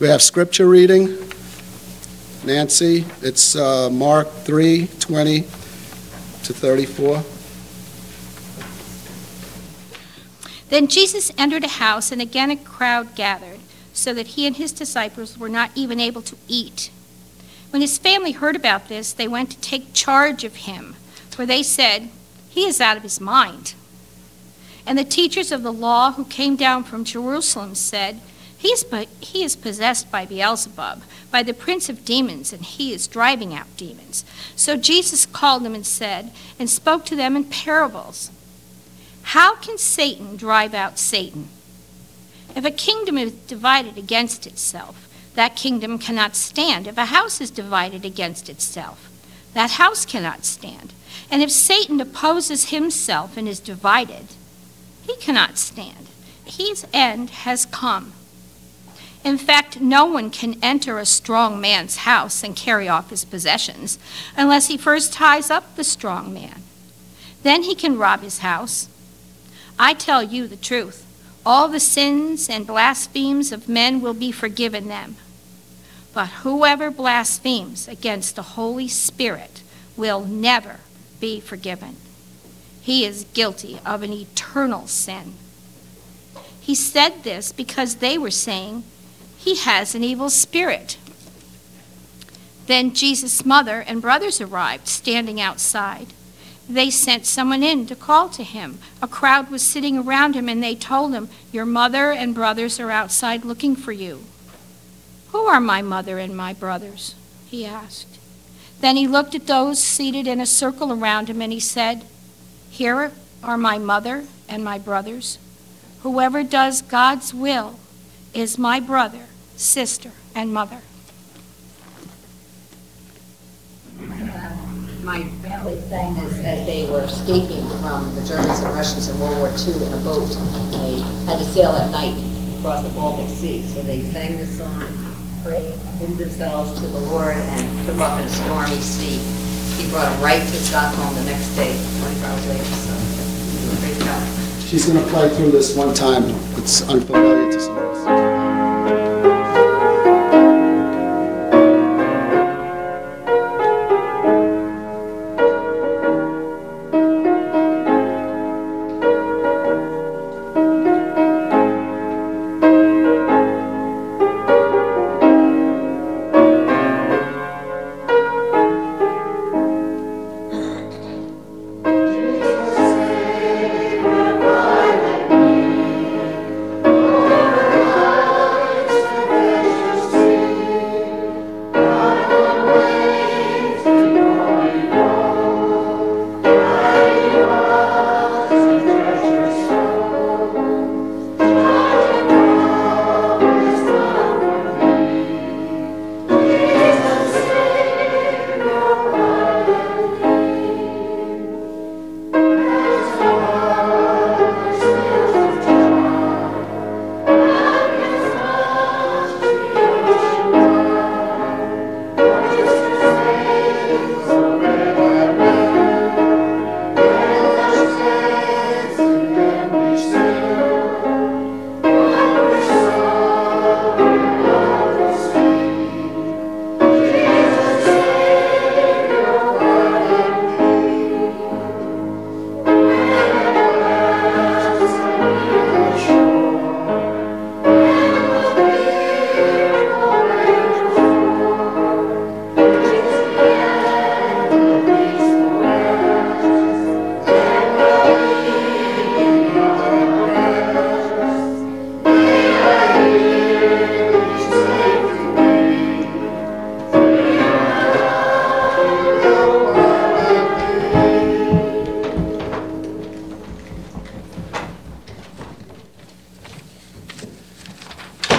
We have scripture reading. Nancy, it's uh, Mark 3 20 to 34. Then Jesus entered a house, and again a crowd gathered, so that he and his disciples were not even able to eat. When his family heard about this, they went to take charge of him, for they said, He is out of his mind. And the teachers of the law who came down from Jerusalem said, he is, he is possessed by Beelzebub, by the prince of demons, and he is driving out demons. So Jesus called them and said, and spoke to them in parables. How can Satan drive out Satan? If a kingdom is divided against itself, that kingdom cannot stand. If a house is divided against itself, that house cannot stand. And if Satan opposes himself and is divided, he cannot stand. His end has come. In fact, no one can enter a strong man's house and carry off his possessions unless he first ties up the strong man. Then he can rob his house. I tell you the truth all the sins and blasphemies of men will be forgiven them. But whoever blasphemes against the Holy Spirit will never be forgiven. He is guilty of an eternal sin. He said this because they were saying, He has an evil spirit. Then Jesus' mother and brothers arrived, standing outside. They sent someone in to call to him. A crowd was sitting around him, and they told him, Your mother and brothers are outside looking for you. Who are my mother and my brothers? he asked. Then he looked at those seated in a circle around him and he said, Here are my mother and my brothers. Whoever does God's will is my brother, sister, and mother. My family sang this as they were escaping from the Germans and Russians in World War II in a boat. They had to sail at night across the Baltic Sea, so they sang this song prayed, committed themselves to the Lord, and took off in a stormy sea. He brought them right to Stockholm the next day, 24 hours later, so he did a great job. She's going to play through this one time. It's unfamiliar to some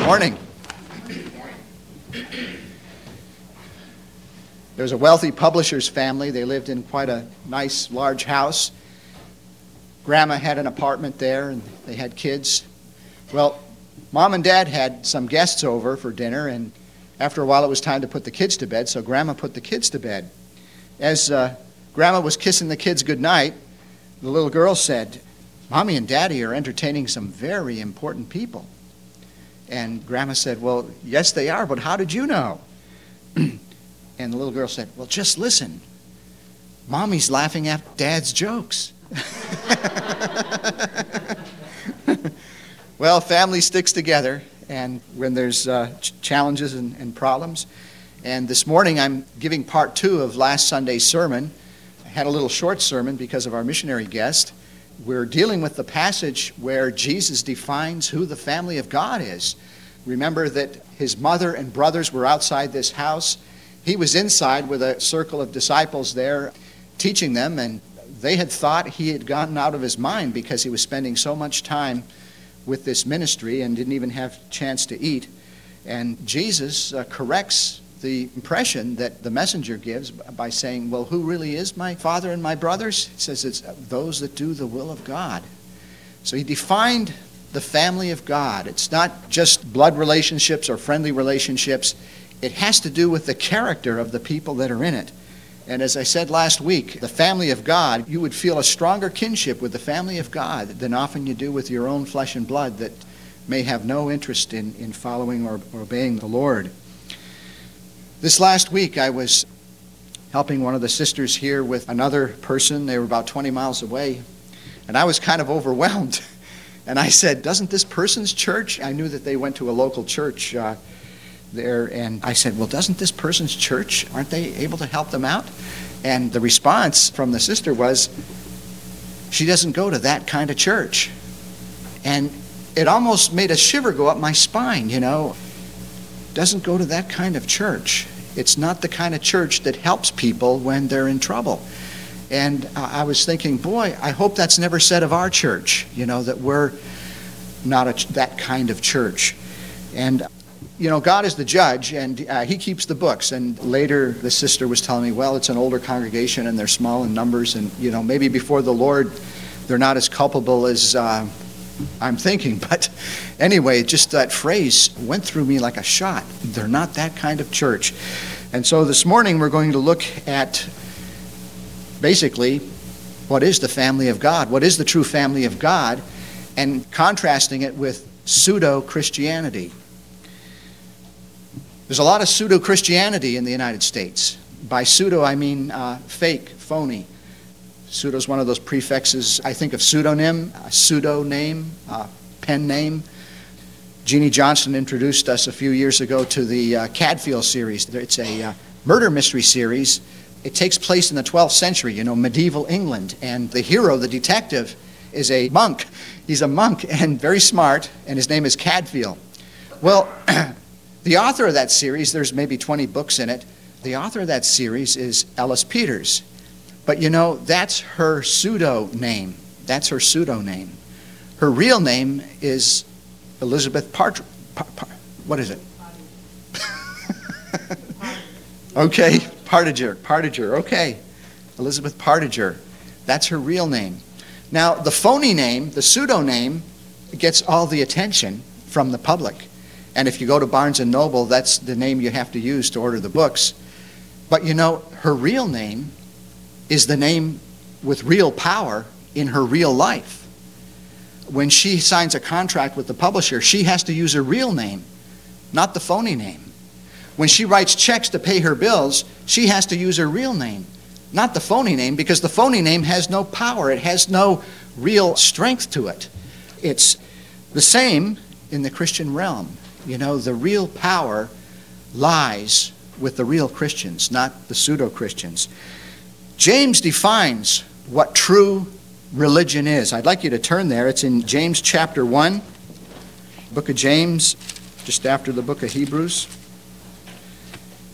of There was a wealthy publisher's family. They lived in quite a nice, large house. Grandma had an apartment there, and they had kids. Well, mom and dad had some guests over for dinner, and after a while it was time to put the kids to bed, so grandma put the kids to bed. As uh, grandma was kissing the kids goodnight, the little girl said, Mommy and Daddy are entertaining some very important people. And Grandma said, Well, yes, they are, but how did you know? and the little girl said, Well, just listen. Mommy's laughing at Dad's jokes. well, family sticks together, and when there's uh, ch- challenges and, and problems. And this morning I'm giving part two of last Sunday's sermon. I had a little short sermon because of our missionary guest. We're dealing with the passage where Jesus defines who the family of God is. Remember that his mother and brothers were outside this house. He was inside with a circle of disciples there teaching them, and they had thought he had gotten out of his mind because he was spending so much time with this ministry and didn't even have a chance to eat. And Jesus uh, corrects the impression that the messenger gives by saying, Well, who really is my father and my brothers? He says it's uh, those that do the will of God. So he defined the family of God. It's not just blood relationships or friendly relationships, it has to do with the character of the people that are in it. And as I said last week, the family of God, you would feel a stronger kinship with the family of God than often you do with your own flesh and blood that may have no interest in, in following or, or obeying the Lord. This last week, I was helping one of the sisters here with another person. They were about 20 miles away. And I was kind of overwhelmed. And I said, Doesn't this person's church? I knew that they went to a local church uh, there. And I said, Well, doesn't this person's church, aren't they able to help them out? And the response from the sister was, She doesn't go to that kind of church. And it almost made a shiver go up my spine, you know. Doesn't go to that kind of church. It's not the kind of church that helps people when they're in trouble. And I was thinking, boy, I hope that's never said of our church, you know, that we're not a, that kind of church. And, you know, God is the judge, and uh, He keeps the books. And later, the sister was telling me, well, it's an older congregation, and they're small in numbers, and, you know, maybe before the Lord, they're not as culpable as uh, I'm thinking. But anyway, just that phrase went through me like a shot. They're not that kind of church. And so this morning, we're going to look at basically, what is the family of God? What is the true family of God? And contrasting it with pseudo Christianity. There's a lot of pseudo Christianity in the United States. By pseudo, I mean uh, fake, phony. Pseudo is one of those prefixes. I think of pseudonym, a pseudo name, a pen name. Jeannie Johnson introduced us a few years ago to the uh, Cadfael series. It's a uh, murder mystery series it takes place in the 12th century, you know, medieval England. And the hero, the detective, is a monk. He's a monk and very smart, and his name is Cadfael. Well, the author of that series, there's maybe 20 books in it. The author of that series is Ellis Peters. But you know, that's her pseudo name. That's her pseudo name. Her real name is Elizabeth Partridge. Par- Par- what is it? okay, Pargeter, Pargeter, okay. Elizabeth Pargeter. That's her real name. Now, the phony name, the pseudo name, gets all the attention from the public. And if you go to Barnes and Noble, that's the name you have to use to order the books. But you know, her real name is the name with real power in her real life. When she signs a contract with the publisher, she has to use her real name, not the phony name. When she writes checks to pay her bills, she has to use her real name, not the phony name, because the phony name has no power. It has no real strength to it. It's the same in the Christian realm. You know, the real power lies with the real Christians, not the pseudo Christians. James defines what true religion is. I'd like you to turn there. It's in James chapter 1, book of James, just after the book of Hebrews.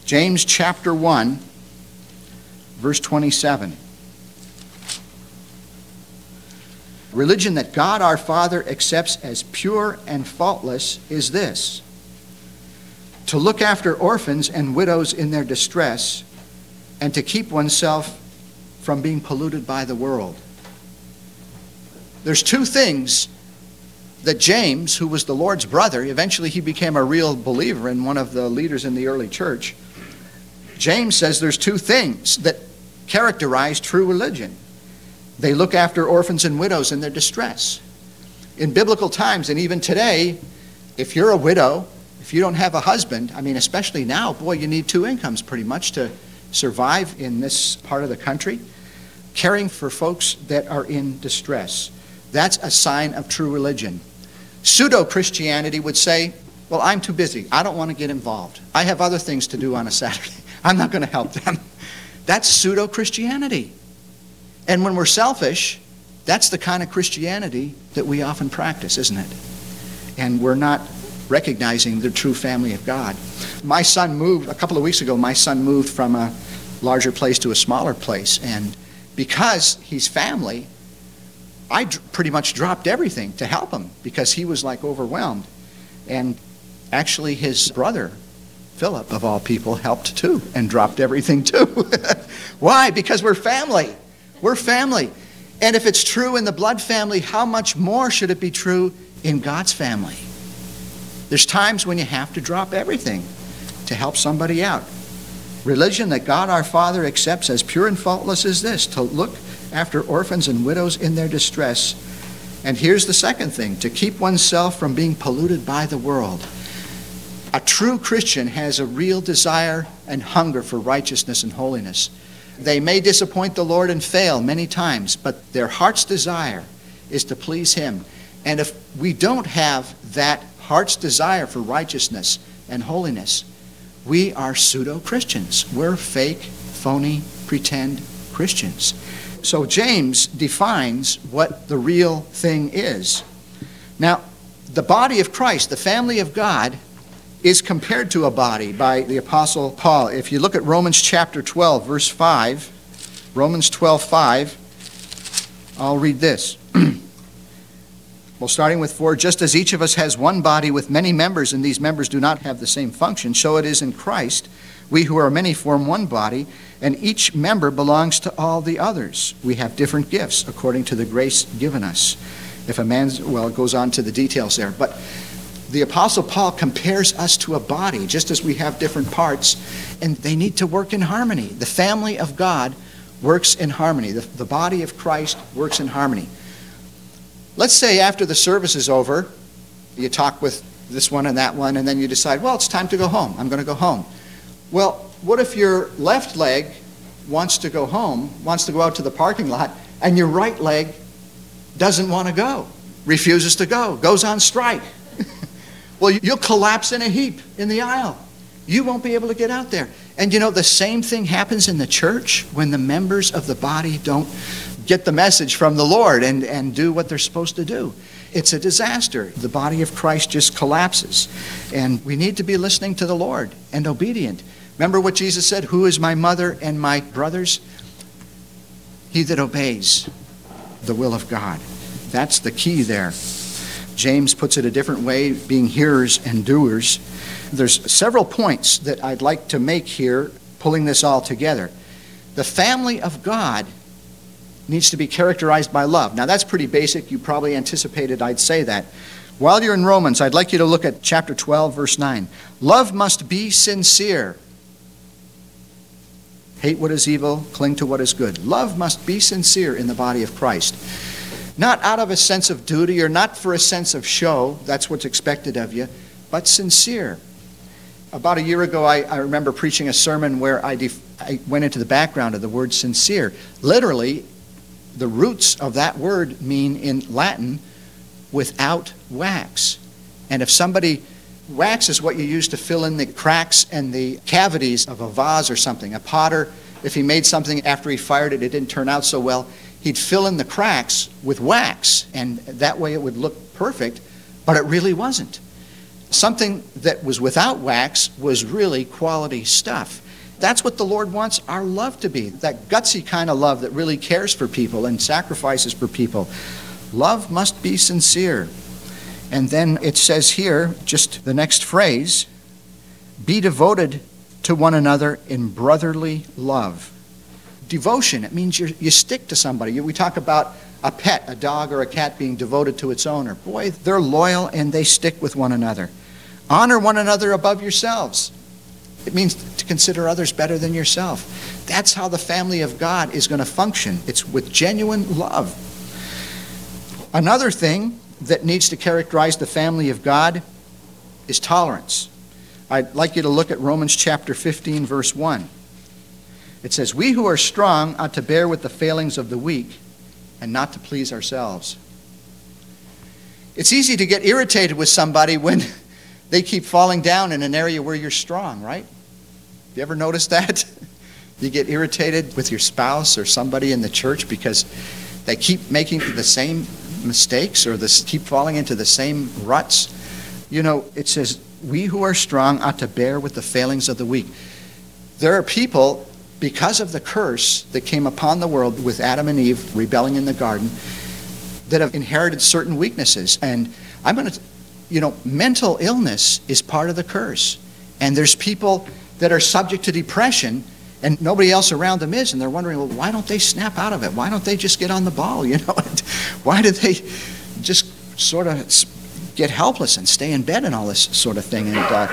James chapter 1, verse 27. Religion that God our Father accepts as pure and faultless is this to look after orphans and widows in their distress, and to keep oneself from being polluted by the world. There's two things that James, who was the Lord's brother, eventually he became a real believer and one of the leaders in the early church. James says there's two things that characterize true religion they look after orphans and widows in their distress. In biblical times, and even today, if you're a widow, if you don't have a husband, I mean, especially now, boy, you need two incomes pretty much to survive in this part of the country. Caring for folks that are in distress. That's a sign of true religion. Pseudo Christianity would say, Well, I'm too busy. I don't want to get involved. I have other things to do on a Saturday. I'm not going to help them. That's pseudo Christianity. And when we're selfish, that's the kind of Christianity that we often practice, isn't it? And we're not recognizing the true family of God. My son moved, a couple of weeks ago, my son moved from a larger place to a smaller place. And because he's family, I d- pretty much dropped everything to help him because he was like overwhelmed. And actually, his brother, Philip, of all people, helped too and dropped everything too. Why? Because we're family. We're family. And if it's true in the blood family, how much more should it be true in God's family? There's times when you have to drop everything to help somebody out. Religion that God our Father accepts as pure and faultless is this to look after orphans and widows in their distress. And here's the second thing to keep oneself from being polluted by the world. A true Christian has a real desire and hunger for righteousness and holiness. They may disappoint the Lord and fail many times, but their heart's desire is to please Him. And if we don't have that heart's desire for righteousness and holiness, we are pseudo Christians. We're fake, phony, pretend Christians. So James defines what the real thing is. Now, the body of Christ, the family of God, is compared to a body by the Apostle Paul. If you look at Romans chapter 12, verse 5, Romans 12, 5, I'll read this. well, starting with 4, just as each of us has one body with many members, and these members do not have the same function, so it is in Christ. We who are many form one body, and each member belongs to all the others. We have different gifts according to the grace given us. If a man's, well, it goes on to the details there. But the Apostle Paul compares us to a body, just as we have different parts, and they need to work in harmony. The family of God works in harmony, the, the body of Christ works in harmony. Let's say after the service is over, you talk with this one and that one, and then you decide, well, it's time to go home. I'm going to go home. Well, what if your left leg wants to go home, wants to go out to the parking lot, and your right leg doesn't want to go, refuses to go, goes on strike? Well, you'll collapse in a heap in the aisle. You won't be able to get out there. And you know, the same thing happens in the church when the members of the body don't get the message from the Lord and, and do what they're supposed to do. It's a disaster. The body of Christ just collapses. And we need to be listening to the Lord and obedient. Remember what Jesus said Who is my mother and my brothers? He that obeys the will of God. That's the key there. James puts it a different way, being hearers and doers. There's several points that I'd like to make here, pulling this all together. The family of God needs to be characterized by love. Now, that's pretty basic. You probably anticipated I'd say that. While you're in Romans, I'd like you to look at chapter 12, verse 9. Love must be sincere. Hate what is evil, cling to what is good. Love must be sincere in the body of Christ not out of a sense of duty or not for a sense of show, that's what's expected of you, but sincere. About a year ago, I, I remember preaching a sermon where I, def- I went into the background of the word sincere. Literally, the roots of that word mean in Latin, without wax. And if somebody, wax is what you use to fill in the cracks and the cavities of a vase or something. A potter, if he made something after he fired it, it didn't turn out so well, he'd fill in the cracks with wax, and that way it would look perfect, but it really wasn't. Something that was without wax was really quality stuff. That's what the Lord wants our love to be that gutsy kind of love that really cares for people and sacrifices for people. Love must be sincere. And then it says here, just the next phrase be devoted to one another in brotherly love devotion. It means you stick to somebody. We talk about a pet, a dog or a cat being devoted to its owner. Boy, they're loyal and they stick with one another. Honor one another above yourselves. It means to consider others better than yourself. That's how the family of God is going to function. It's with genuine love. Another thing that needs to characterize the family of God is tolerance. I'd like you to look at Romans chapter 15, verse 1. It says, We who are strong ought to bear with the failings of the weak and not to please ourselves. It's easy to get irritated with somebody when they keep falling down in an area where you're strong, right? You ever notice that? you get irritated with your spouse or somebody in the church because they keep making the same mistakes or this, keep falling into the same ruts. You know, it says, We who are strong ought to bear with the failings of the weak. There are people, because of the curse that came upon the world with Adam and Eve rebelling in the garden, that have inherited certain weaknesses. And I'm going to, you know, mental illness is part of the curse. And there's people that are subject to depression and nobody else around them is and they're wondering well why don't they snap out of it? Why don't they just get on the ball you know? Why do they just sort of get helpless and stay in bed and all this sort of thing? And uh,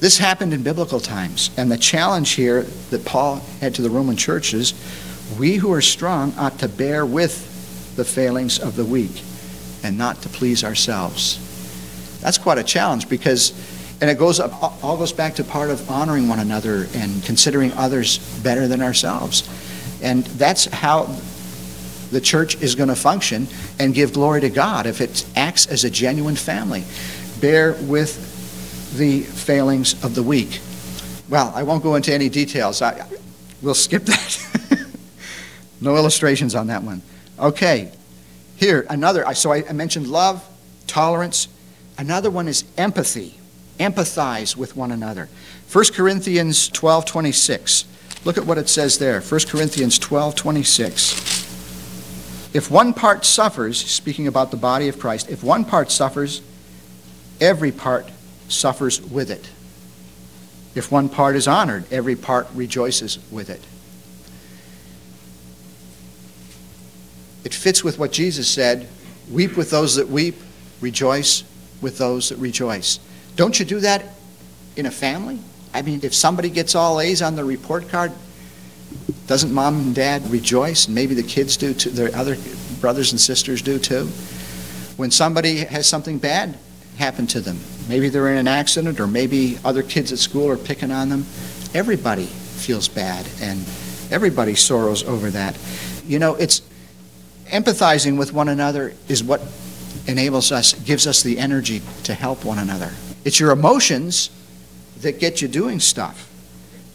this happened in biblical times and the challenge here that paul had to the roman churches we who are strong ought to bear with the failings of the weak and not to please ourselves. That's quite a challenge because and it goes up, all goes back to part of honoring one another and considering others better than ourselves. And that's how the church is going to function and give glory to God if it acts as a genuine family. Bear with the failings of the weak. Well, I won't go into any details. I, we'll skip that. no illustrations on that one. Okay, here, another. So I mentioned love, tolerance. Another one is empathy empathize with one another. 1 Corinthians 12:26. Look at what it says there. 1 Corinthians 12:26. If one part suffers, speaking about the body of Christ, if one part suffers, every part suffers with it. If one part is honored, every part rejoices with it. It fits with what Jesus said weep with those that weep, rejoice with those that rejoice. Don't you do that in a family? I mean, if somebody gets all A's on the report card, doesn't mom and dad rejoice? And maybe the kids do too, their other brothers and sisters do too. When somebody has something bad happen to them, maybe they're in an accident or maybe other kids at school are picking on them, everybody feels bad and everybody sorrows over that. You know, it's empathizing with one another is what enables us, gives us the energy to help one another. It's your emotions that get you doing stuff.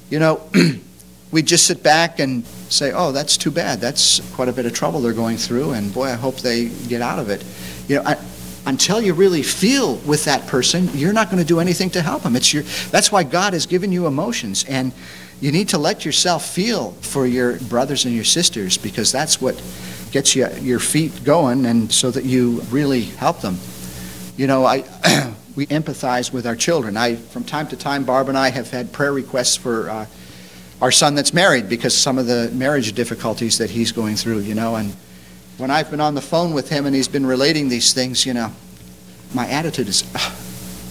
You know, we just sit back and say, oh, that's too bad. That's quite a bit of trouble they're going through, and boy, I hope they get out of it. You know, I, until you really feel with that person, you're not going to do anything to help them. It's your, that's why God has given you emotions, and you need to let yourself feel for your brothers and your sisters because that's what gets you your feet going, and so that you really help them. You know, I we empathize with our children. I, from time to time, Barb and I have had prayer requests for uh, our son that's married because some of the marriage difficulties that he's going through, you know. And when I've been on the phone with him and he's been relating these things, you know, my attitude is,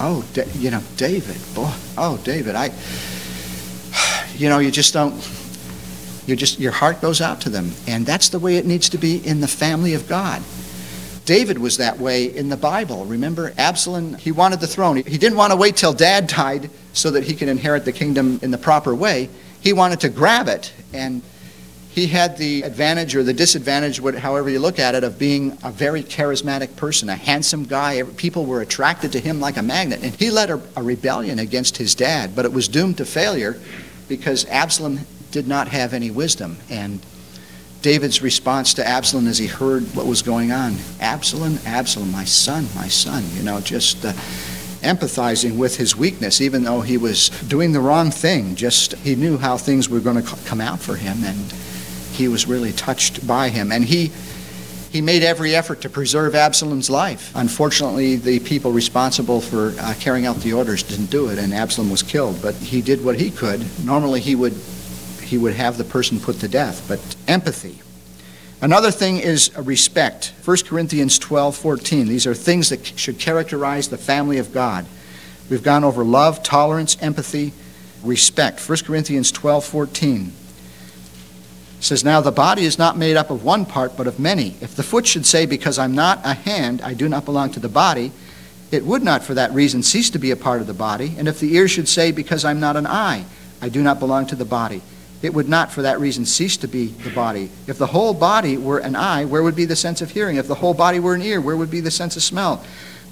oh, you know, David, boy, oh, David, I, you know, you just don't, you just, your heart goes out to them. And that's the way it needs to be in the family of God. David was that way in the Bible. Remember, Absalom, he wanted the throne. He didn't want to wait till dad died so that he could inherit the kingdom in the proper way. He wanted to grab it, and he had the advantage or the disadvantage, however you look at it, of being a very charismatic person, a handsome guy. People were attracted to him like a magnet. And he led a, a rebellion against his dad, but it was doomed to failure because Absalom did not have any wisdom. And David's response to Absalom as he heard what was going on Absalom, Absalom, my son, my son, you know, just uh, empathizing with his weakness, even though he was doing the wrong thing. Just he knew how things were going to come out for him, and he was really touched by him. And he he made every effort to preserve Absalom's life. Unfortunately, the people responsible for uh, carrying out the orders didn't do it, and Absalom was killed. But he did what he could. Normally, he would he would have the person put to death. But empathy. Another thing is uh, respect. 1 Corinthians 12 14. These are things that should characterize the family of God. We've gone over love, tolerance, empathy, respect. 1 Corinthians 12 14 says, Now the body is not made up of one part, but of many. If the foot should say, Because I'm not a hand, I do not belong to the body, it would not for that reason cease to be a part of the body. And if the ear should say, Because I'm not an eye, I do not belong to the body, it would not for that reason cease to be the body. If the whole body were an eye, where would be the sense of hearing? If the whole body were an ear, where would be the sense of smell?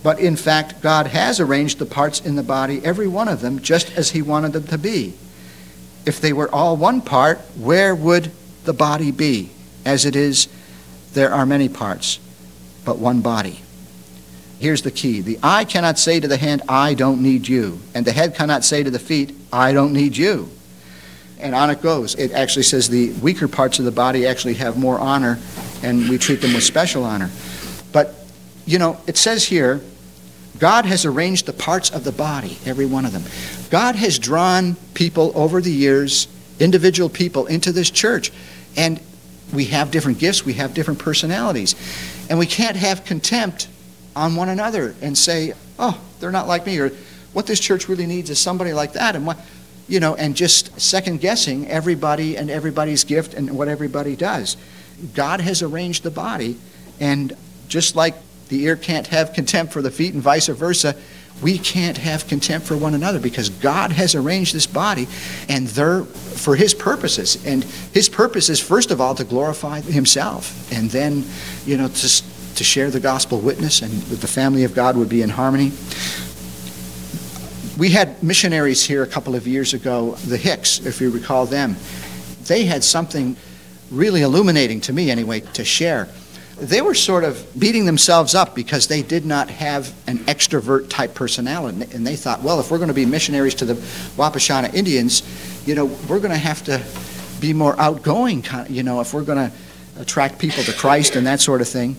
But in fact, God has arranged the parts in the body, every one of them, just as He wanted them to be. If they were all one part, where would the body be? As it is, there are many parts, but one body. Here's the key the eye cannot say to the hand, I don't need you. And the head cannot say to the feet, I don't need you. And on it goes. It actually says the weaker parts of the body actually have more honor, and we treat them with special honor. But, you know, it says here, God has arranged the parts of the body, every one of them. God has drawn people over the years, individual people, into this church. And we have different gifts, we have different personalities. And we can't have contempt on one another and say, oh, they're not like me, or what this church really needs is somebody like that. And what, you know, and just second guessing everybody and everybody's gift and what everybody does. God has arranged the body, and just like the ear can't have contempt for the feet and vice versa, we can't have contempt for one another because God has arranged this body and they're for his purposes. And his purpose is first of all to glorify himself and then, you know, to to share the gospel witness and the family of God would be in harmony. We had missionaries here a couple of years ago, the Hicks, if you recall them. They had something really illuminating to me, anyway, to share. They were sort of beating themselves up because they did not have an extrovert type personality. And they thought, well, if we're going to be missionaries to the Wapishana Indians, you know, we're going to have to be more outgoing, you know, if we're going to attract people to Christ and that sort of thing.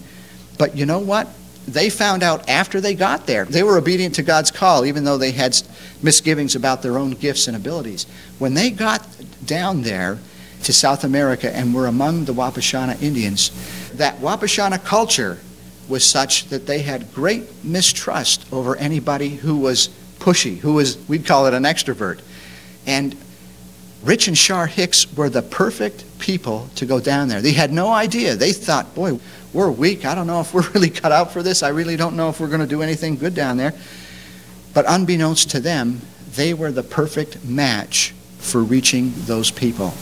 But you know what? They found out after they got there. They were obedient to God's call, even though they had misgivings about their own gifts and abilities. When they got down there to South America and were among the Wapishana Indians, that Wapishana culture was such that they had great mistrust over anybody who was pushy, who was, we'd call it an extrovert. And Rich and Shar Hicks were the perfect people to go down there. They had no idea. They thought, boy, we're weak. I don't know if we're really cut out for this. I really don't know if we're going to do anything good down there. But unbeknownst to them, they were the perfect match for reaching those people.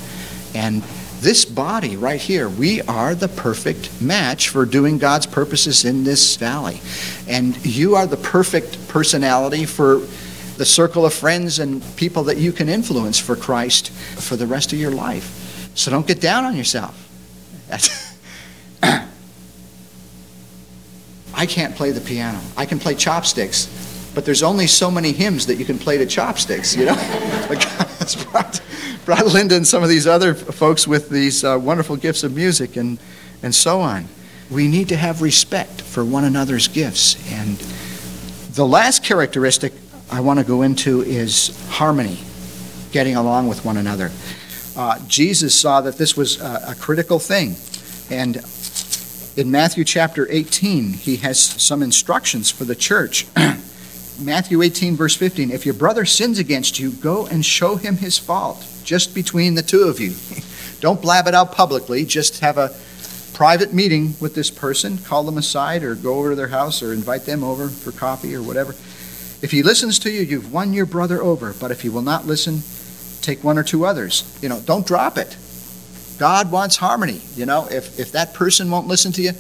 And this body right here, we are the perfect match for doing God's purposes in this valley. And you are the perfect personality for the circle of friends and people that you can influence for Christ for the rest of your life. So don't get down on yourself. I can't play the piano. I can play chopsticks, but there's only so many hymns that you can play to chopsticks, you know? God's brought, brought Linda and some of these other folks with these uh, wonderful gifts of music and, and so on. We need to have respect for one another's gifts. And the last characteristic I want to go into is harmony, getting along with one another. Uh, Jesus saw that this was a, a critical thing. And in Matthew chapter 18, he has some instructions for the church. Matthew 18, verse 15 If your brother sins against you, go and show him his fault, just between the two of you. Don't blab it out publicly, just have a private meeting with this person, call them aside, or go over to their house, or invite them over for coffee or whatever. If he listens to you, you've won your brother over. But if he will not listen, take one or two others. You know, don't drop it. God wants harmony. You know, if, if that person won't listen to you,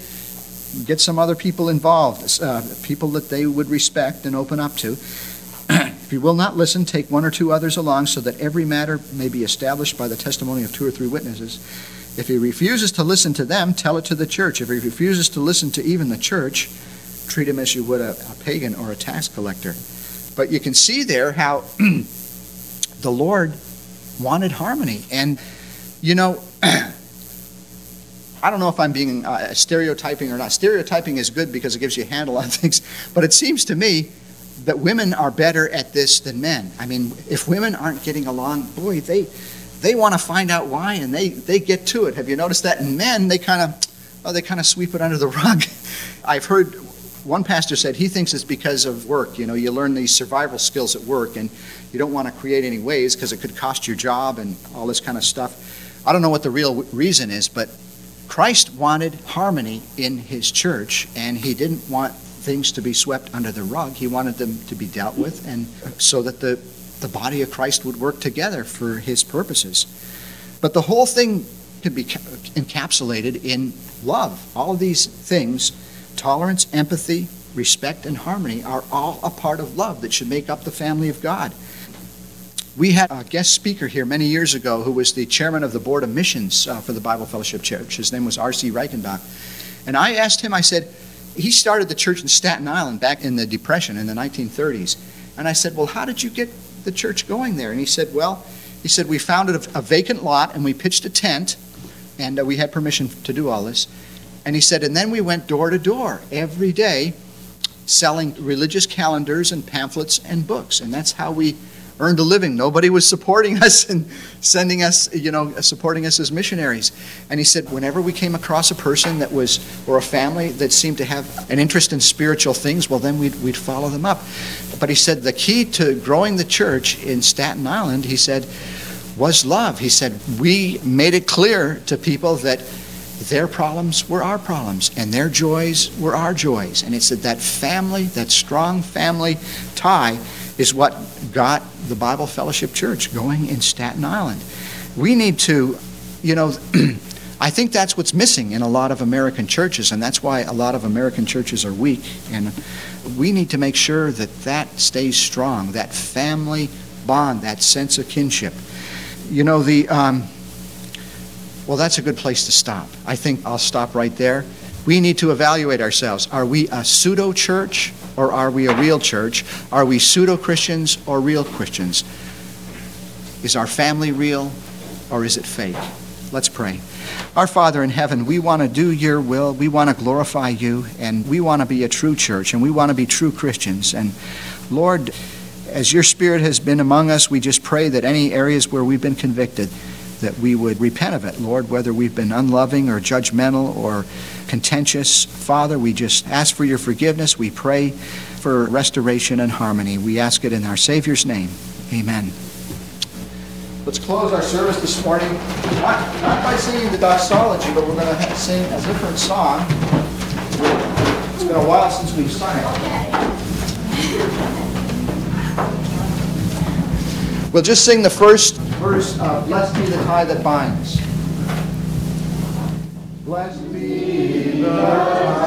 get some other people involved, uh, people that they would respect and open up to. if you will not listen, take one or two others along so that every matter may be established by the testimony of two or three witnesses. If he refuses to listen to them, tell it to the church. If he refuses to listen to even the church, treat him as you would a, a pagan or a tax collector. But you can see there how the Lord wanted harmony. And, you know, I don't know if I'm being uh, stereotyping or not. Stereotyping is good because it gives you a handle on things, but it seems to me that women are better at this than men. I mean, if women aren't getting along, boy, they they want to find out why and they they get to it. Have you noticed that? And men, they kind of oh, they kind of sweep it under the rug. I've heard one pastor said he thinks it's because of work. You know, you learn these survival skills at work and you don't want to create any waves because it could cost your job and all this kind of stuff. I don't know what the real reason is, but Christ wanted harmony in his church, and he didn't want things to be swept under the rug. He wanted them to be dealt with, and so that the, the body of Christ would work together for his purposes. But the whole thing could be encapsulated in love. All of these things tolerance, empathy, respect, and harmony are all a part of love that should make up the family of God. We had a guest speaker here many years ago who was the chairman of the Board of Missions uh, for the Bible Fellowship Church. His name was R.C. Reichenbach. And I asked him, I said, he started the church in Staten Island back in the Depression in the 1930s. And I said, Well, how did you get the church going there? And he said, Well, he said, We found a, a vacant lot and we pitched a tent, and uh, we had permission to do all this. And he said, And then we went door to door every day selling religious calendars and pamphlets and books. And that's how we earned a living. Nobody was supporting us and sending us, you know, supporting us as missionaries. And he said, whenever we came across a person that was, or a family that seemed to have an interest in spiritual things, well, then we'd, we'd follow them up. But he said, the key to growing the church in Staten Island, he said, was love. He said, we made it clear to people that their problems were our problems and their joys were our joys. And he said that family, that strong family tie, is what got the Bible Fellowship Church going in Staten Island. We need to, you know, I think that's what's missing in a lot of American churches, and that's why a lot of American churches are weak. And we need to make sure that that stays strong, that family bond, that sense of kinship. You know, the, um, well, that's a good place to stop. I think I'll stop right there. We need to evaluate ourselves. Are we a pseudo church or are we a real church? Are we pseudo Christians or real Christians? Is our family real or is it fake? Let's pray. Our Father in heaven, we want to do your will. We want to glorify you, and we want to be a true church, and we want to be true Christians. And Lord, as your Spirit has been among us, we just pray that any areas where we've been convicted, that we would repent of it, Lord, whether we've been unloving or judgmental or contentious. Father, we just ask for your forgiveness. We pray for restoration and harmony. We ask it in our Savior's name. Amen. Let's close our service this morning, not, not by singing the doxology, but we're going to sing a different song. It's been a while since we've sung it. We'll just sing the first verse of Blessed be the tie that binds. Blessed tie